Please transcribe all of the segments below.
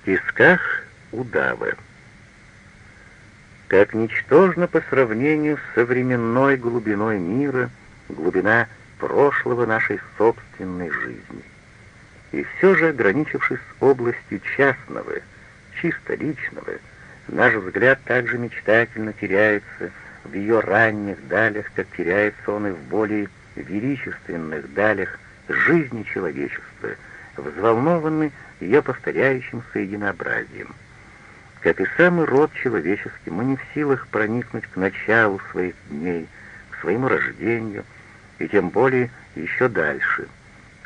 В тисках удавы. Как ничтожно по сравнению с современной глубиной мира глубина прошлого нашей собственной жизни. И все же, ограничившись областью частного, чисто личного, наш взгляд также мечтательно теряется в ее ранних далях, как теряется он и в более величественных далях жизни человечества, взволнованный ее повторяющимся единообразием. Как и самый род человеческий, мы не в силах проникнуть к началу своих дней, к своему рождению, и тем более еще дальше.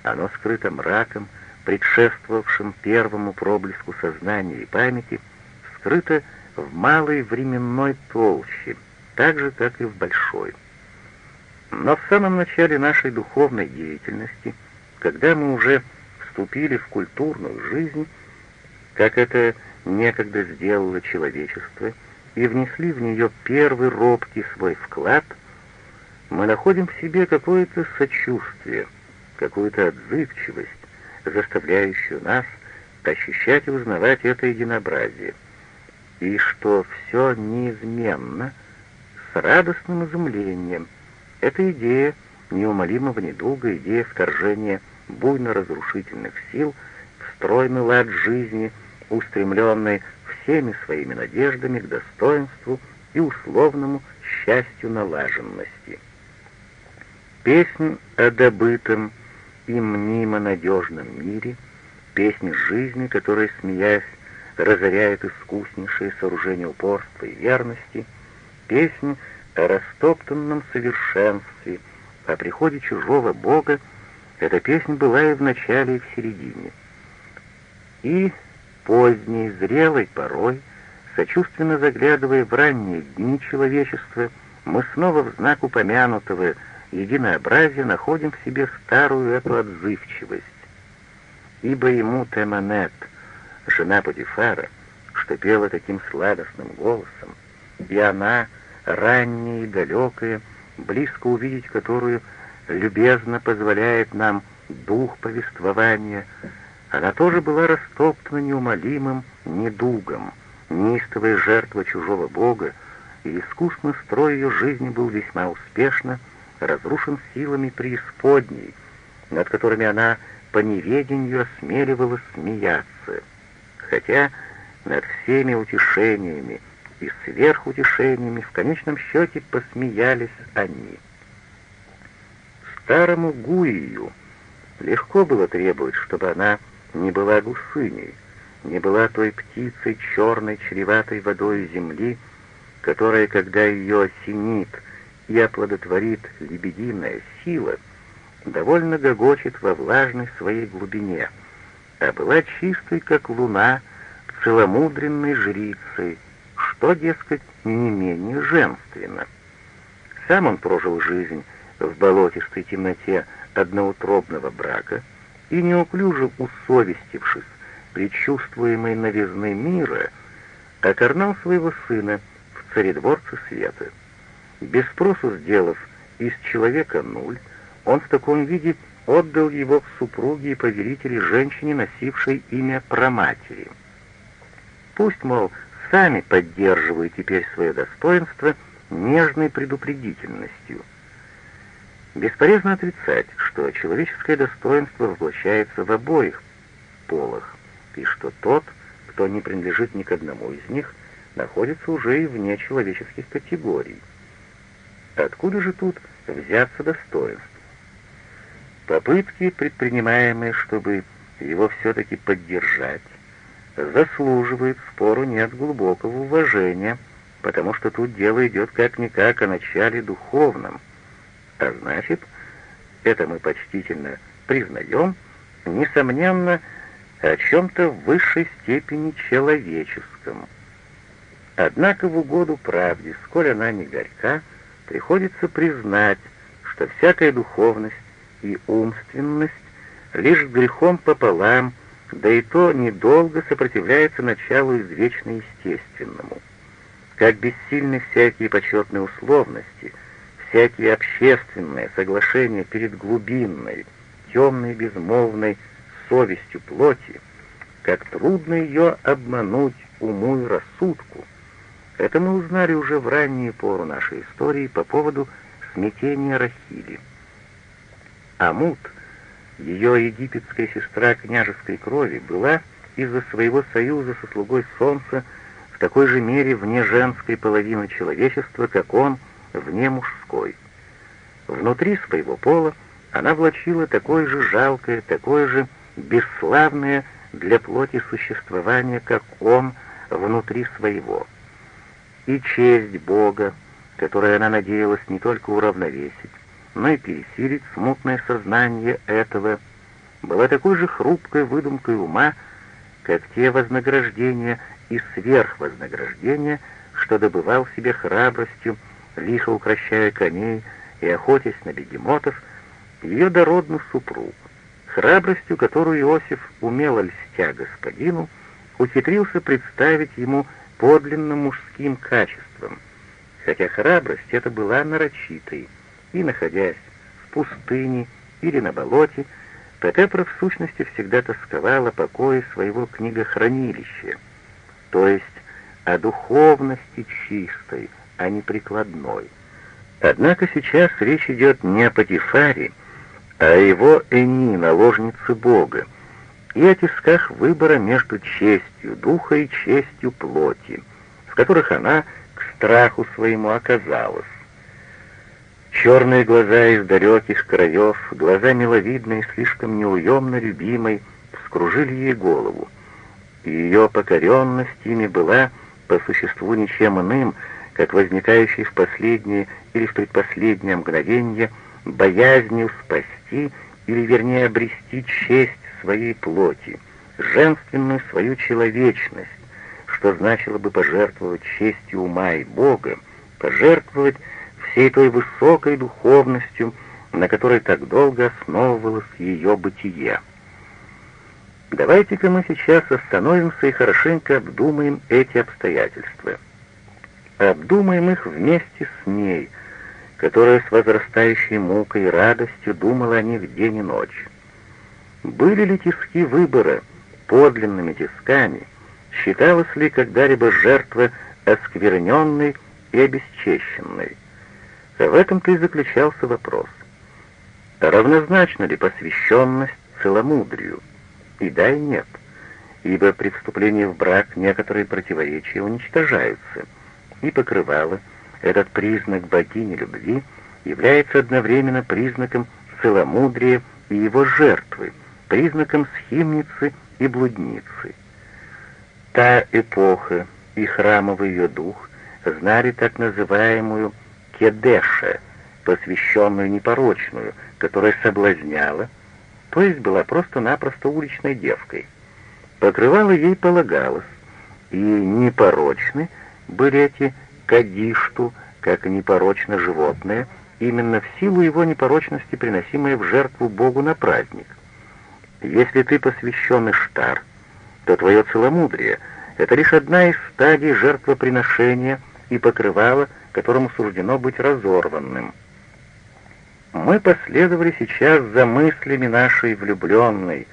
Оно скрыто мраком, предшествовавшим первому проблеску сознания и памяти, скрыто в малой временной толще, так же, как и в большой. Но в самом начале нашей духовной деятельности, когда мы уже вступили в культурную жизнь, как это некогда сделало человечество, и внесли в нее первый робкий свой вклад, мы находим в себе какое-то сочувствие, какую-то отзывчивость, заставляющую нас ощущать и узнавать это единообразие, и что все неизменно, с радостным изумлением. Эта идея неумолимого недуга, идея вторжения буйно-разрушительных сил в стройный лад жизни, устремленной всеми своими надеждами к достоинству и условному счастью налаженности. Песнь о добытом и мнимо надежном мире, песнь жизни, которая, смеясь, разоряет искуснейшие сооружения упорства и верности, песнь о растоптанном совершенстве, о приходе чужого Бога, эта песня была и в начале, и в середине. И поздней, зрелой порой, сочувственно заглядывая в ранние дни человечества, мы снова в знак упомянутого единообразия находим в себе старую эту отзывчивость. Ибо ему Теманет, жена Патифара, что пела таким сладостным голосом, и она, ранняя и далекая, близко увидеть которую любезно позволяет нам дух повествования, она тоже была растоптана неумолимым недугом, неистовая жертва чужого бога, и искусный строй ее жизни был весьма успешно разрушен силами преисподней, над которыми она по неведению осмеливалась смеяться, хотя над всеми утешениями и сверхутешениями в конечном счете посмеялись они. Старому Гуию легко было требовать, чтобы она не была гусыней, не была той птицей черной, чреватой водой земли, которая, когда ее осенит и оплодотворит лебединая сила, довольно гогочет во влажной своей глубине, а была чистой, как луна, целомудренной жрицей, что, дескать, не менее женственно. Сам он прожил жизнь в болотистой темноте одноутробного брака и, неуклюже усовестившись предчувствуемой новизны мира, окорнал своего сына в царедворце света. Без спросу сделав из человека нуль, он в таком виде отдал его в супруги и повелители женщине, носившей имя праматери. Пусть, мол, сами поддерживают теперь свое достоинство нежной предупредительностью — Бесполезно отрицать, что человеческое достоинство воплощается в обоих полах, и что тот, кто не принадлежит ни к одному из них, находится уже и вне человеческих категорий. Откуда же тут взяться достоинство? Попытки, предпринимаемые, чтобы его все-таки поддержать, заслуживают спору нет глубокого уважения, потому что тут дело идет как-никак о начале духовном — а значит, это мы почтительно признаем, несомненно, о чем-то в высшей степени человеческом. Однако в угоду правде, сколь она не горька, приходится признать, что всякая духовность и умственность лишь грехом пополам, да и то недолго сопротивляется началу извечно естественному. Как бессильны всякие почетные условности — всякие общественные соглашения перед глубинной, темной, безмолвной совестью плоти, как трудно ее обмануть уму и рассудку. Это мы узнали уже в раннюю пору нашей истории по поводу смятения Рахили. Амут, ее египетская сестра княжеской крови, была из-за своего союза со слугой солнца в такой же мере вне женской половины человечества, как он вне мужской. Внутри своего пола она влачила такое же жалкое, такое же бесславное для плоти существование, как он внутри своего. И честь Бога, которую она надеялась не только уравновесить, но и пересилить смутное сознание этого, была такой же хрупкой выдумкой ума, как те вознаграждения и сверхвознаграждения, что добывал себе храбростью, лихо укращая коней и охотясь на бегемотов, ее дородный супруг, храбростью, которую Иосиф, умело льстя господину, ухитрился представить ему подлинно мужским качеством, хотя храбрость эта была нарочитой, и, находясь в пустыне или на болоте, Петепра в сущности всегда тосковала покое своего книгохранилища, то есть о духовности чистой, а не прикладной. Однако сейчас речь идет не о Патифаре, а о его Эни, наложнице Бога, и о тисках выбора между честью духа и честью плоти, в которых она к страху своему оказалась. Черные глаза из далеких краев, глаза миловидные, слишком неуемно любимой, вскружили ей голову, ее покоренность ими была по существу ничем иным, как возникающий в последнее или в предпоследнее мгновение боязнью спасти или, вернее, обрести честь своей плоти, женственную свою человечность, что значило бы пожертвовать честью ума и Бога, пожертвовать всей той высокой духовностью, на которой так долго основывалось ее бытие. Давайте-ка мы сейчас остановимся и хорошенько обдумаем эти обстоятельства. Обдумаем их вместе с ней, которая с возрастающей мукой и радостью думала о них день и ночь. Были ли тиски выбора подлинными тисками? Считалась ли когда-либо жертва оскверненной и обесчещенной? В этом-то и заключался вопрос. Равнозначна ли посвященность целомудрию? И да, и нет, ибо при вступлении в брак некоторые противоречия уничтожаются, и покрывало, этот признак богини любви, является одновременно признаком целомудрия и его жертвы, признаком схимницы и блудницы. Та эпоха и храмовый ее дух знали так называемую Кедеша, посвященную непорочную, которая соблазняла, то есть была просто-напросто уличной девкой. Покрывало ей полагалось, и непорочны были эти кадишту, как и непорочно животное, именно в силу его непорочности, приносимое в жертву Богу на праздник. Если ты посвящен Иштар, то твое целомудрие — это лишь одна из стадий жертвоприношения и покрывала, которому суждено быть разорванным. Мы последовали сейчас за мыслями нашей влюбленной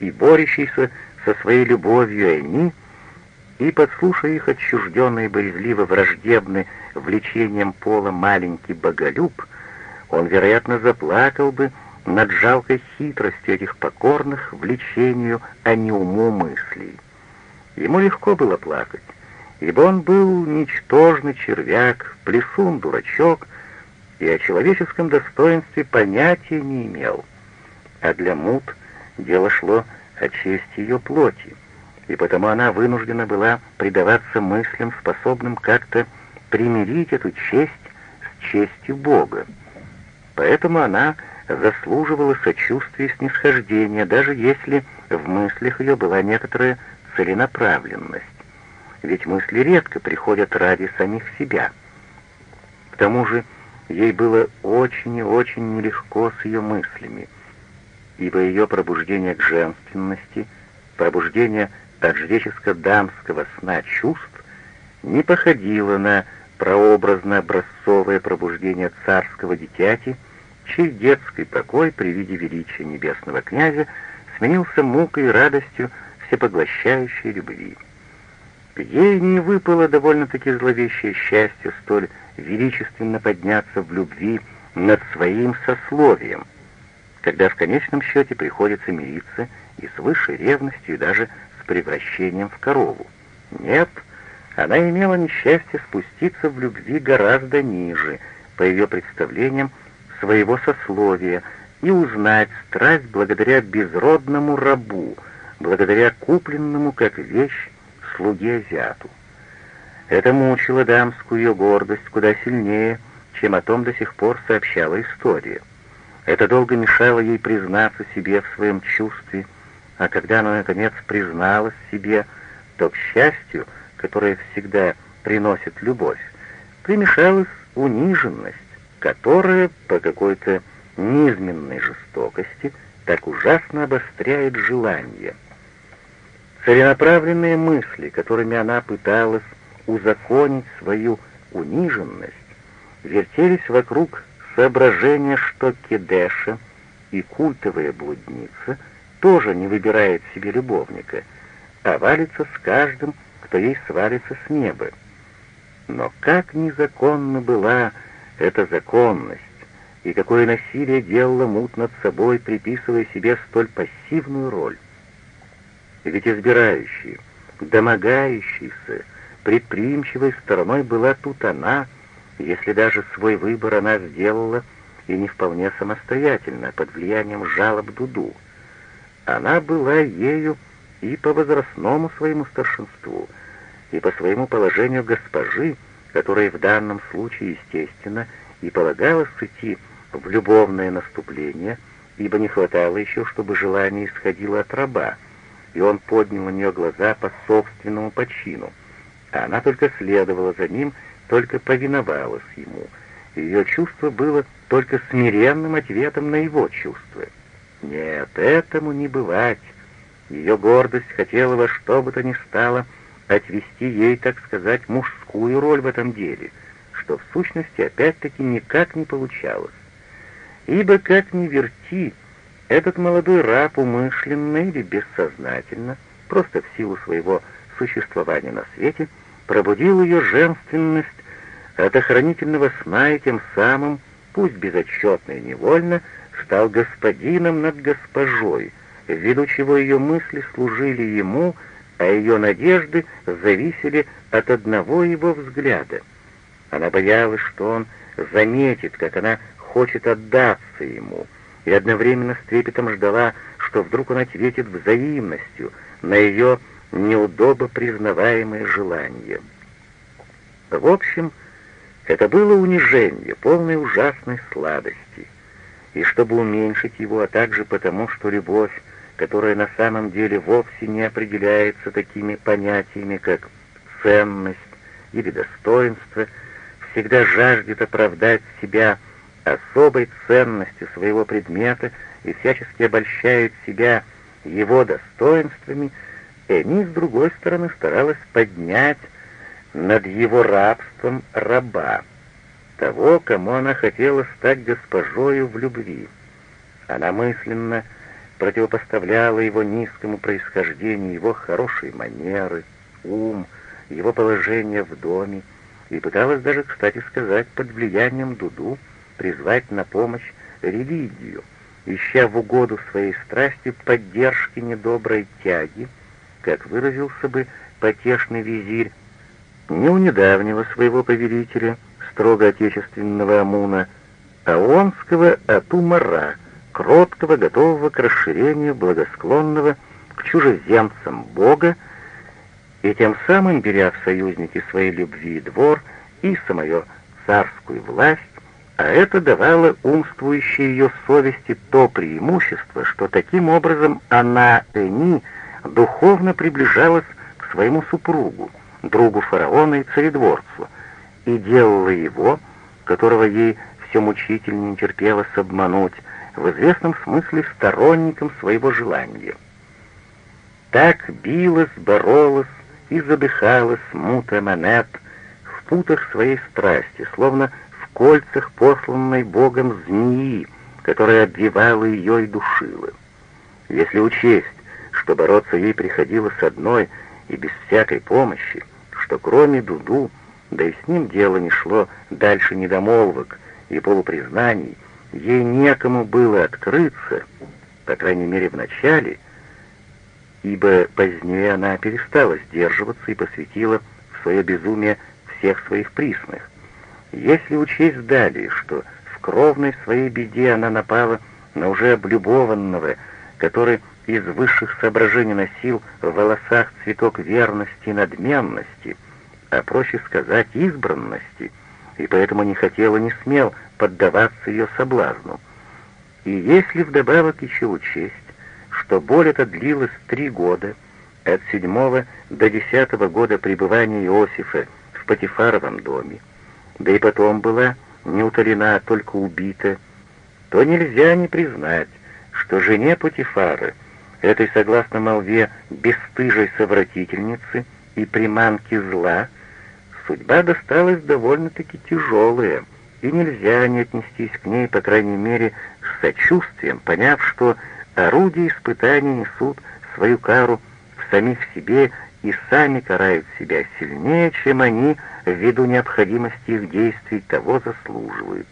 и борющейся со своей любовью они, и, подслушая их отчужденный боязливо враждебный влечением пола маленький боголюб, он, вероятно, заплакал бы над жалкой хитростью этих покорных влечению, а не уму мыслей. Ему легко было плакать, ибо он был ничтожный червяк, плесун, дурачок, и о человеческом достоинстве понятия не имел. А для Мут дело шло о чести ее плоти, и потому она вынуждена была предаваться мыслям, способным как-то примирить эту честь с честью Бога. Поэтому она заслуживала сочувствия и снисхождения, даже если в мыслях ее была некоторая целенаправленность ведь мысли редко приходят ради самих себя. К тому же ей было очень и очень нелегко с ее мыслями, ибо ее пробуждение к женственности, пробуждение от жреческо-дамского сна чувств не походило на прообразно-образцовое пробуждение царского дитяти, чей детский покой при виде величия небесного князя сменился мукой и радостью всепоглощающей любви. Ей не выпало довольно-таки зловещее счастье столь величественно подняться в любви над своим сословием, когда в конечном счете приходится мириться и с высшей ревностью, и даже с превращением в корову. Нет, она имела несчастье спуститься в любви гораздо ниже, по ее представлениям, своего сословия, и узнать страсть благодаря безродному рабу, благодаря купленному как вещь слуге-азиату. Это мучило дамскую ее гордость куда сильнее, чем о том до сих пор сообщала история. Это долго мешало ей признаться себе в своем чувстве, а когда она, наконец, призналась себе, то, к счастью, которое всегда приносит любовь, примешалась униженность, которая по какой-то низменной жестокости так ужасно обостряет желание. Целенаправленные мысли, которыми она пыталась узаконить свою униженность, вертелись вокруг соображения, что Кедеша и культовая блудница тоже не выбирает себе любовника, а валится с каждым, кто ей свалится с неба. Но как незаконна была эта законность, и какое насилие делало мут над собой, приписывая себе столь пассивную роль. Ведь избирающий, домогающийся, предприимчивой стороной была тут она, если даже свой выбор она сделала и не вполне самостоятельно, под влиянием жалоб Дуду. Она была ею и по возрастному своему старшинству, и по своему положению госпожи, которой в данном случае, естественно, и полагалось идти в любовное наступление, ибо не хватало еще, чтобы желание исходило от раба, и он поднял на нее глаза по собственному почину, а она только следовала за ним, только повиновалась ему. Ее чувство было только смиренным ответом на его чувства. Нет, этому не бывать. Ее гордость хотела во что бы то ни стало отвести ей, так сказать, мужскую роль в этом деле, что в сущности опять-таки никак не получалось. Ибо как ни верти, этот молодой раб умышленно или бессознательно, просто в силу своего существования на свете, пробудил ее женственность от охранительного сна и тем самым, пусть безотчетно и невольно, стал господином над госпожой, ввиду чего ее мысли служили ему, а ее надежды зависели от одного его взгляда. Она боялась, что он заметит, как она хочет отдаться ему, и одновременно с трепетом ждала, что вдруг он ответит взаимностью на ее неудобо признаваемое желание. В общем, это было унижение, полное ужасной сладости. И чтобы уменьшить его, а также потому, что любовь, которая на самом деле вовсе не определяется такими понятиями, как ценность или достоинство, всегда жаждет оправдать себя особой ценностью своего предмета и всячески обольщает себя его достоинствами, Эми, с другой стороны, старалась поднять над его рабством раба, того, кому она хотела стать госпожою в любви. Она мысленно противопоставляла его низкому происхождению, его хорошие манеры, ум, его положение в доме, и пыталась даже, кстати сказать, под влиянием Дуду призвать на помощь религию, ища в угоду своей страсти поддержки недоброй тяги, как выразился бы потешный визирь, не у недавнего своего повелителя, строго отечественного Амуна, а онского Атумара, кроткого, готового к расширению, благосклонного к чужеземцам Бога, и тем самым, беря в союзники своей любви двор и самую царскую власть, а это давало умствующей ее совести то преимущество, что таким образом она, Эни, духовно приближалась к своему супругу, другу фараона и царедворцу, и делала его, которого ей все мучительнее терпелось обмануть, в известном смысле сторонником своего желания. Так билась, боролась и задыхалась мута монет в путах своей страсти, словно в кольцах посланной Богом змеи, которая обвивала ее и душила. Если учесть, что бороться ей приходилось одной и без всякой помощи, что кроме Дуду, да и с ним дело не шло дальше недомолвок и полупризнаний, ей некому было открыться, по крайней мере в начале, ибо позднее она перестала сдерживаться и посвятила в свое безумие всех своих присных. Если учесть далее, что в кровной своей беде она напала на уже облюбованного, который из высших соображений носил в волосах цветок верности и надменности, а проще сказать избранности, и поэтому не хотел и не смел поддаваться ее соблазну. И если вдобавок еще учесть, что боль эта длилась три года, от седьмого до десятого года пребывания Иосифа в Патифаровом доме, да и потом была не утолена, а только убита, то нельзя не признать, что жене Патифара, этой, согласно молве, бесстыжей совратительницы и приманки зла, судьба досталась довольно-таки тяжелая, и нельзя не отнестись к ней, по крайней мере, с сочувствием, поняв, что орудия испытаний несут свою кару в самих себе и сами карают себя сильнее, чем они ввиду необходимости их действий того заслуживают.